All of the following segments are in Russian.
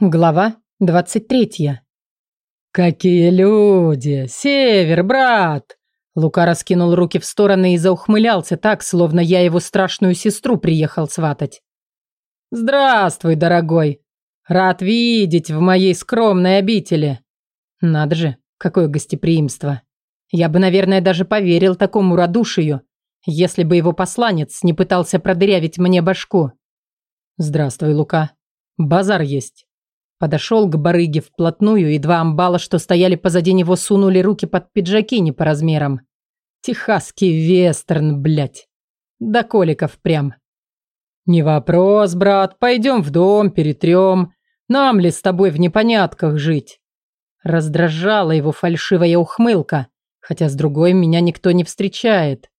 Глава 23. «Какие люди! Север, брат!» Лука раскинул руки в стороны и заухмылялся так, словно я его страшную сестру приехал сватать. «Здравствуй, дорогой! Рад видеть в моей скромной обители!» Надо же, какое гостеприимство! Я бы, наверное, даже поверил такому радушию, если бы его посланец не пытался продырявить мне башку. «Здравствуй, Лука. Базар есть». Подошел к барыге вплотную, и два амбала, что стояли позади него, сунули руки под пиджаки не по размерам. Техасский вестерн, блядь. До коликов прям. «Не вопрос, брат, пойдем в дом, перетрем. Нам ли с тобой в непонятках жить?» Раздражала его фальшивая ухмылка, хотя с другой меня никто не встречает.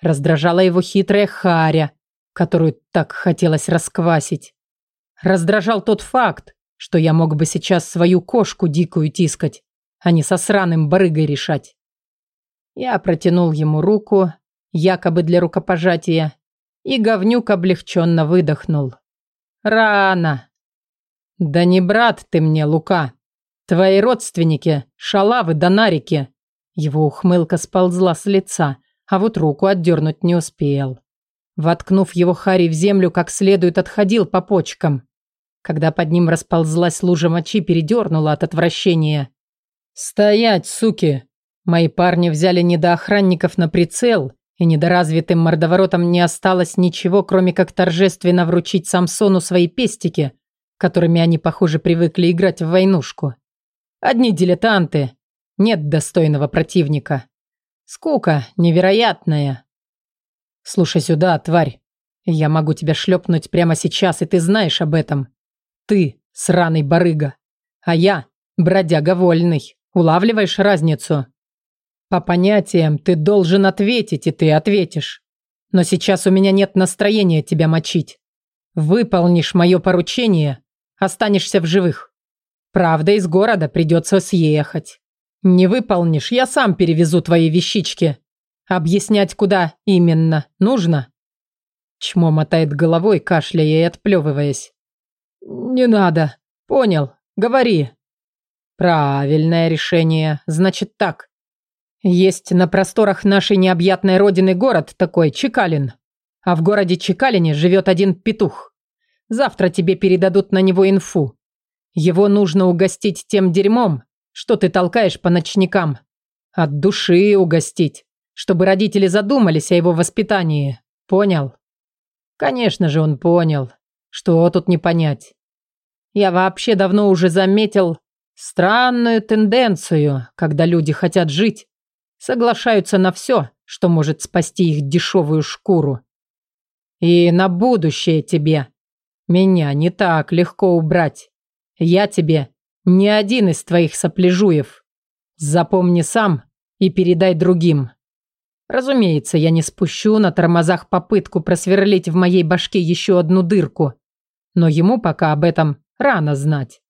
Раздражала его хитрая харя, которую так хотелось расквасить. Раздражал тот факт, что я мог бы сейчас свою кошку дикую тискать, а не со сраным барыгой решать. Я протянул ему руку, якобы для рукопожатия, и говнюк облегченно выдохнул. Рано. Да не брат ты мне, Лука. Твои родственники, шалавы да нарики. Его ухмылка сползла с лица, а вот руку отдернуть не успел. Воткнув его Хари в землю, как следует отходил по почкам. Когда под ним расползлась лужа мочи, передернула от отвращения. «Стоять, суки!» Мои парни взяли недоохранников на прицел, и недоразвитым мордоворотам не осталось ничего, кроме как торжественно вручить Самсону свои пестики, которыми они, похоже, привыкли играть в войнушку. Одни дилетанты. Нет достойного противника. Скука невероятная. Слушай сюда, тварь. Я могу тебя шлепнуть прямо сейчас, и ты знаешь об этом. Ты сраный барыга, а я бродяга вольный. Улавливаешь разницу? По понятиям ты должен ответить, и ты ответишь. Но сейчас у меня нет настроения тебя мочить. Выполнишь мое поручение, останешься в живых. Правда, из города придется съехать. Не выполнишь, я сам перевезу твои вещички. Объяснять, куда именно, нужно?» Чмо мотает головой, кашляя и отплевываясь. «Не надо. Понял. Говори». «Правильное решение. Значит так. Есть на просторах нашей необъятной родины город такой, Чекалин. А в городе Чекалине живет один петух. Завтра тебе передадут на него инфу. Его нужно угостить тем дерьмом, что ты толкаешь по ночникам. От души угостить, чтобы родители задумались о его воспитании. Понял?» Конечно же, он понял. Что тут не понять? Я вообще давно уже заметил странную тенденцию, когда люди хотят жить, соглашаются на все, что может спасти их дешевую шкуру. И на будущее тебе. Меня не так легко убрать. Я тебе не один из твоих сопляжуев. Запомни сам и передай другим. Разумеется, я не спущу на тормозах попытку просверлить в моей башке еще одну дырку. Но ему пока об этом рано знать.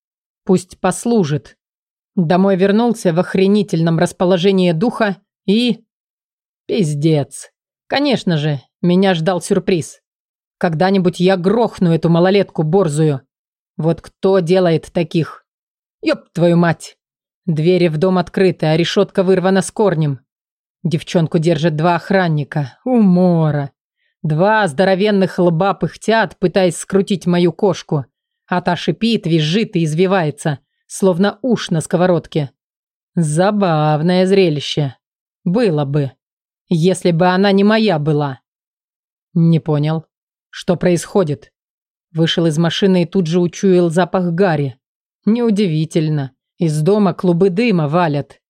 Пусть послужит. Домой вернулся в охренительном расположении духа и... Пиздец. Конечно же, меня ждал сюрприз. Когда-нибудь я грохну эту малолетку борзую. Вот кто делает таких? Ёб твою мать. Двери в дом открыты, а решетка вырвана с корнем. Девчонку держат два охранника. Умора. Два здоровенных лба пыхтят, пытаясь скрутить мою кошку. А та шипит, визжит и извивается, словно уж на сковородке. Забавное зрелище. Было бы. Если бы она не моя была. Не понял. Что происходит? Вышел из машины и тут же учуял запах гари. Неудивительно. Из дома клубы дыма валят.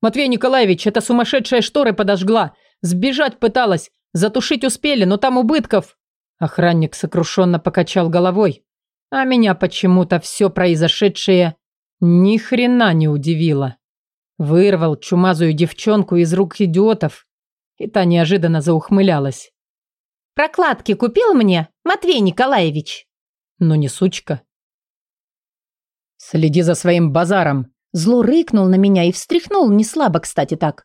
Матвей Николаевич, эта сумасшедшая шторы подожгла. Сбежать пыталась. Затушить успели, но там убытков. Охранник сокрушенно покачал головой. А меня почему-то все произошедшее ни хрена не удивило. Вырвал чумазую девчонку из рук идиотов. И та неожиданно заухмылялась. «Прокладки купил мне, Матвей Николаевич?» «Ну не сучка». «Следи за своим базаром», Зло рыкнул на меня и встряхнул, не слабо, кстати, так.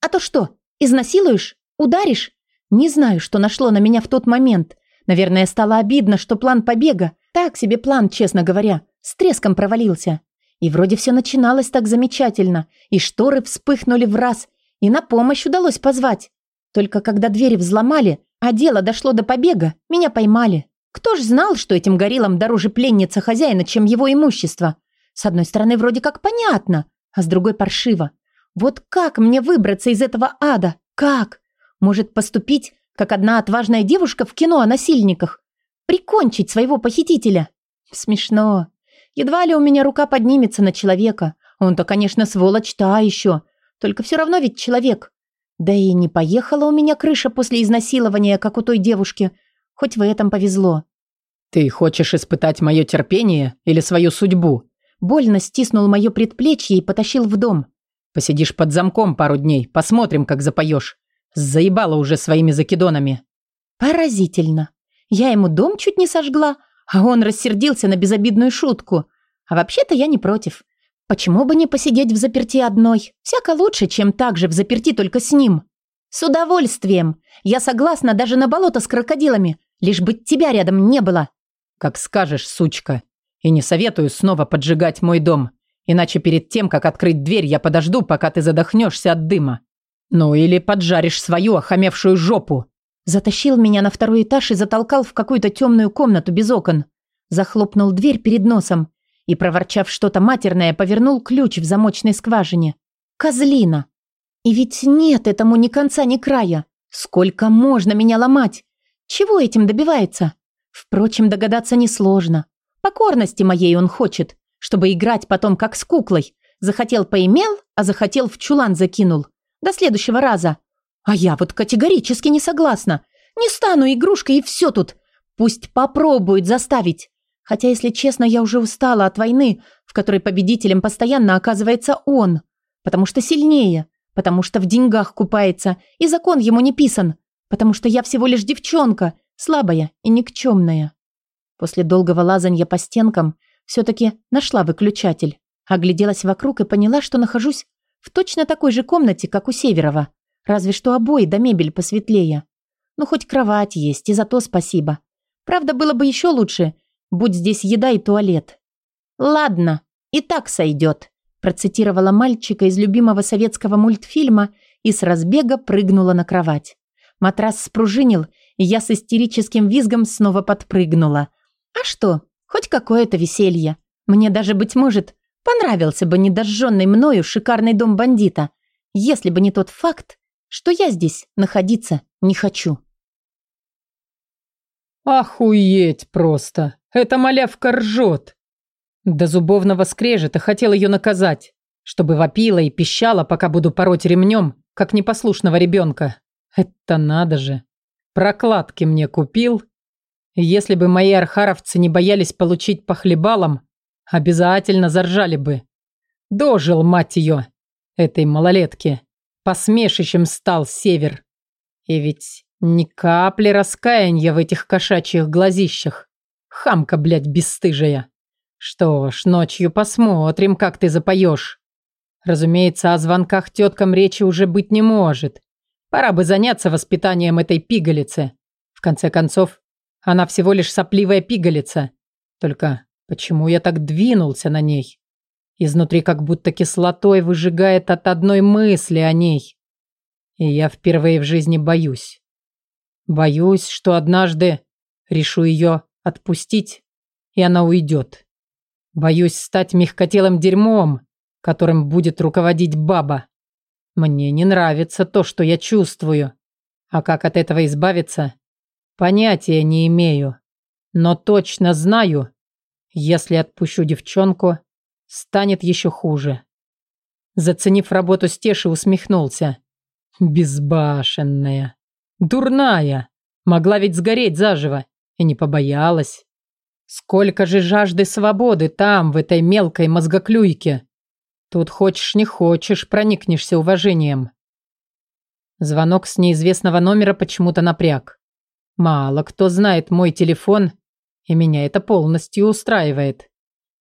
«А то что, изнасилуешь? Ударишь?» Не знаю, что нашло на меня в тот момент. Наверное, стало обидно, что план побега Так себе план, честно говоря, с треском провалился. И вроде все начиналось так замечательно, и шторы вспыхнули в раз, и на помощь удалось позвать. Только когда двери взломали, а дело дошло до побега, меня поймали. Кто ж знал, что этим гориллам дороже пленница хозяина, чем его имущество? С одной стороны, вроде как понятно, а с другой паршиво. Вот как мне выбраться из этого ада? Как? Может поступить, как одна отважная девушка в кино о насильниках? Прикончить своего похитителя? Смешно. Едва ли у меня рука поднимется на человека. Он-то, конечно, сволочь та еще. Только все равно ведь человек. Да и не поехала у меня крыша после изнасилования, как у той девушки. Хоть в этом повезло. «Ты хочешь испытать мое терпение или свою судьбу?» Больно стиснул мое предплечье и потащил в дом. «Посидишь под замком пару дней, посмотрим, как запоешь. Заебала уже своими закидонами». Поразительно. Я ему дом чуть не сожгла, а он рассердился на безобидную шутку. А вообще-то я не против. Почему бы не посидеть в заперти одной? Всяко лучше, чем так же в заперти только с ним. С удовольствием. Я согласна даже на болото с крокодилами, лишь бы тебя рядом не было. Как скажешь, сучка. И не советую снова поджигать мой дом. Иначе перед тем, как открыть дверь, я подожду, пока ты задохнешься от дыма. Ну или поджаришь свою охамевшую жопу. Затащил меня на второй этаж и затолкал в какую-то темную комнату без окон. Захлопнул дверь перед носом и, проворчав что-то матерное, повернул ключ в замочной скважине. Козлина. И ведь нет этому ни конца, ни края. Сколько можно меня ломать? Чего этим добивается? Впрочем, догадаться несложно. Покорности моей он хочет, чтобы играть потом как с куклой. Захотел поимел, а захотел в чулан закинул. До следующего раза. А я вот категорически не согласна. Не стану игрушкой и все тут. Пусть попробует заставить. Хотя, если честно, я уже устала от войны, в которой победителем постоянно оказывается он. Потому что сильнее. Потому что в деньгах купается. И закон ему не писан. Потому что я всего лишь девчонка. Слабая и никчемная. После долгого лазанья по стенкам все-таки нашла выключатель. Огляделась вокруг и поняла, что нахожусь в точно такой же комнате, как у Северова. Разве что обои да мебель посветлее. Ну, хоть кровать есть, и за то спасибо. Правда, было бы еще лучше, будь здесь еда и туалет. «Ладно, и так сойдет», процитировала мальчика из любимого советского мультфильма и с разбега прыгнула на кровать. Матрас спружинил, и я с истерическим визгом снова подпрыгнула. А что, хоть какое-то веселье. Мне даже, быть может, понравился бы недожженный мною шикарный дом бандита, если бы не тот факт, что я здесь находиться не хочу. Охуеть просто! Эта малявка ржет! До зубовного скрежета хотел ее наказать, чтобы вопила и пищала, пока буду пороть ремнем, как непослушного ребенка. Это надо же. Прокладки мне купил. Если бы мои архаровцы не боялись получить по хлебалам, обязательно заржали бы. Дожил, мать ее, этой малолетки. Посмешищем стал север. И ведь ни капли раскаяния в этих кошачьих глазищах. Хамка, блядь, бесстыжая. Что ж, ночью посмотрим, как ты запоешь. Разумеется, о звонках теткам речи уже быть не может. Пора бы заняться воспитанием этой пигалицы. В конце концов, она всего лишь сопливая пигалица. Только почему я так двинулся на ней? Изнутри как будто кислотой выжигает от одной мысли о ней. И я впервые в жизни боюсь. Боюсь, что однажды решу ее отпустить, и она уйдет. Боюсь стать мягкотелым дерьмом, которым будет руководить баба. Мне не нравится то, что я чувствую. А как от этого избавиться? Понятия не имею. Но точно знаю, если отпущу девчонку, станет еще хуже. Заценив работу Стеши, усмехнулся. Безбашенная. Дурная. Могла ведь сгореть заживо. И не побоялась. Сколько же жажды свободы там, в этой мелкой мозгоклюйке. Тут хочешь не хочешь, проникнешься уважением. Звонок с неизвестного номера почему-то напряг. Мало кто знает мой телефон, и меня это полностью устраивает.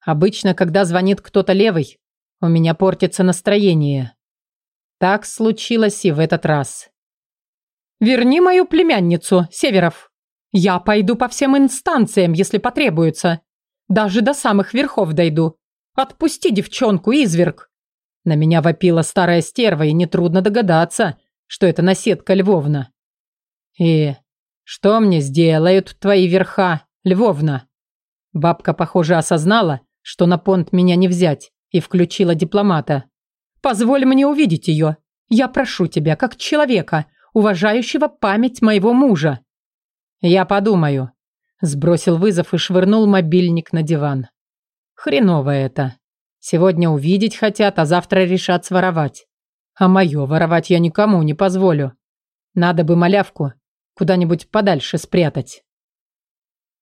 Обычно, когда звонит кто-то левый, у меня портится настроение. Так случилось и в этот раз. «Верни мою племянницу, Северов!» Я пойду по всем инстанциям, если потребуется. Даже до самых верхов дойду. Отпусти девчонку, изверг. На меня вопила старая стерва, и нетрудно догадаться, что это наседка Львовна. И что мне сделают твои верха, Львовна? Бабка, похоже, осознала, что на понт меня не взять, и включила дипломата. Позволь мне увидеть ее. Я прошу тебя, как человека, уважающего память моего мужа. Я подумаю. Сбросил вызов и швырнул мобильник на диван. Хреново это. Сегодня увидеть хотят, а завтра решат своровать. А мое воровать я никому не позволю. Надо бы малявку куда-нибудь подальше спрятать.